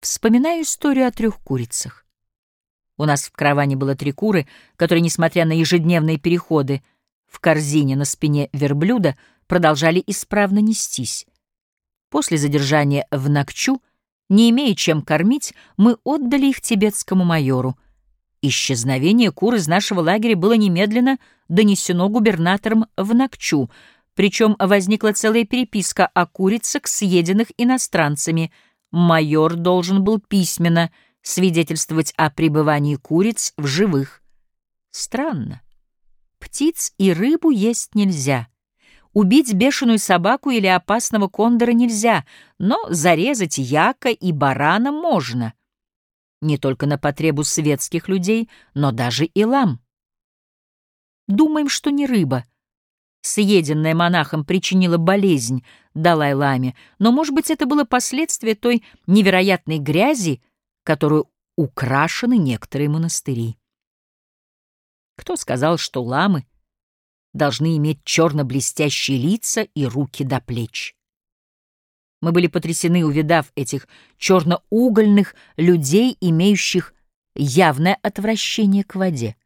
Вспоминаю историю о трех курицах. У нас в караване было три куры, которые, несмотря на ежедневные переходы в корзине на спине верблюда, продолжали исправно нестись. После задержания в Накчу, не имея чем кормить, мы отдали их тибетскому майору. Исчезновение кур из нашего лагеря было немедленно донесено губернатором в Накчу, причем возникла целая переписка о курицах, съеденных иностранцами — майор должен был письменно свидетельствовать о пребывании куриц в живых. Странно. Птиц и рыбу есть нельзя. Убить бешеную собаку или опасного кондора нельзя, но зарезать яка и барана можно. Не только на потребу светских людей, но даже и лам. Думаем, что не рыба — съеденная монахом, причинила болезнь Далай-ламе, но, может быть, это было последствие той невероятной грязи, которую украшены некоторые монастыри. Кто сказал, что ламы должны иметь черно-блестящие лица и руки до плеч? Мы были потрясены, увидав этих черно-угольных людей, имеющих явное отвращение к воде.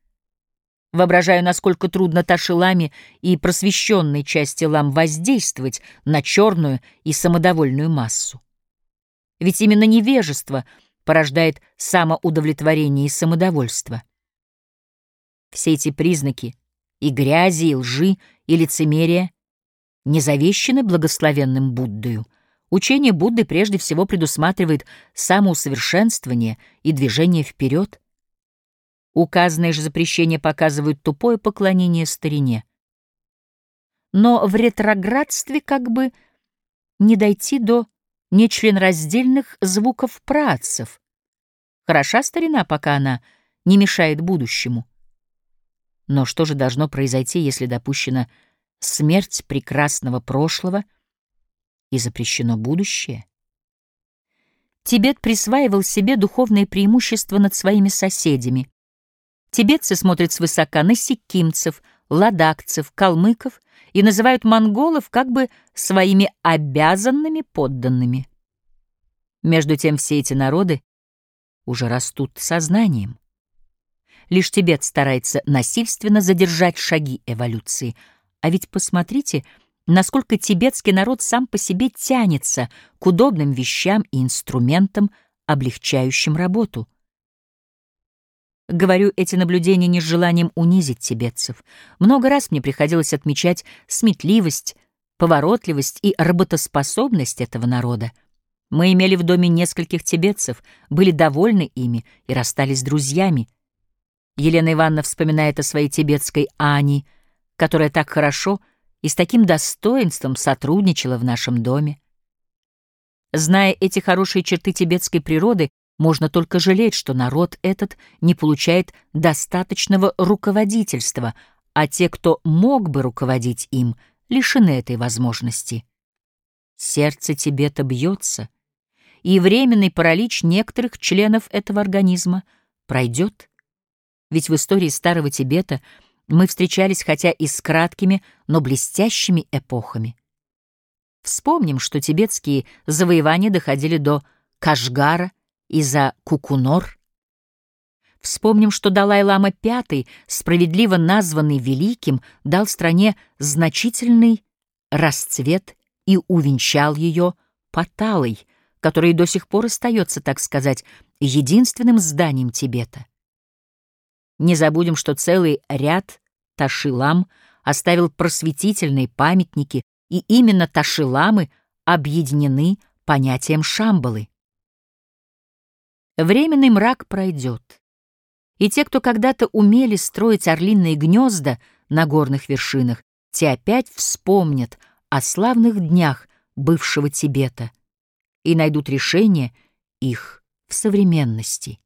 Воображаю, насколько трудно Ташиламе и просвещенной части лам воздействовать на черную и самодовольную массу. Ведь именно невежество порождает самоудовлетворение и самодовольство. Все эти признаки и грязи, и лжи, и лицемерия не завещены благословенным Буддою. Учение Будды прежде всего предусматривает самоусовершенствование и движение вперед. Указанные же запрещения показывают тупое поклонение старине. Но в ретроградстве как бы не дойти до нечленораздельных звуков працев. Хороша старина, пока она не мешает будущему. Но что же должно произойти, если допущена смерть прекрасного прошлого и запрещено будущее? Тибет присваивал себе духовное преимущество над своими соседями. Тибетцы смотрят свысока на сикимцев, ладакцев, калмыков и называют монголов как бы своими обязанными подданными. Между тем все эти народы уже растут сознанием. Лишь Тибет старается насильственно задержать шаги эволюции. А ведь посмотрите, насколько тибетский народ сам по себе тянется к удобным вещам и инструментам, облегчающим работу. Говорю эти наблюдения не с желанием унизить тибетцев. Много раз мне приходилось отмечать сметливость, поворотливость и работоспособность этого народа. Мы имели в доме нескольких тибетцев, были довольны ими и расстались друзьями. Елена Ивановна вспоминает о своей тибетской Ани, которая так хорошо и с таким достоинством сотрудничала в нашем доме. Зная эти хорошие черты тибетской природы, можно только жалеть, что народ этот не получает достаточного руководительства, а те, кто мог бы руководить им, лишены этой возможности. Сердце Тибета бьется, и временный паралич некоторых членов этого организма пройдет. Ведь в истории Старого Тибета мы встречались хотя и с краткими, но блестящими эпохами. Вспомним, что тибетские завоевания доходили до Кашгара — и за Кукунор. Вспомним, что Далай-лама V, справедливо названный великим, дал стране значительный расцвет и увенчал ее Паталой, который до сих пор остается, так сказать, единственным зданием Тибета. Не забудем, что целый ряд Ташилам оставил просветительные памятники, и именно Ташиламы объединены понятием Шамбалы. Временный мрак пройдет, и те, кто когда-то умели строить орлиные гнезда на горных вершинах, те опять вспомнят о славных днях бывшего Тибета и найдут решение их в современности.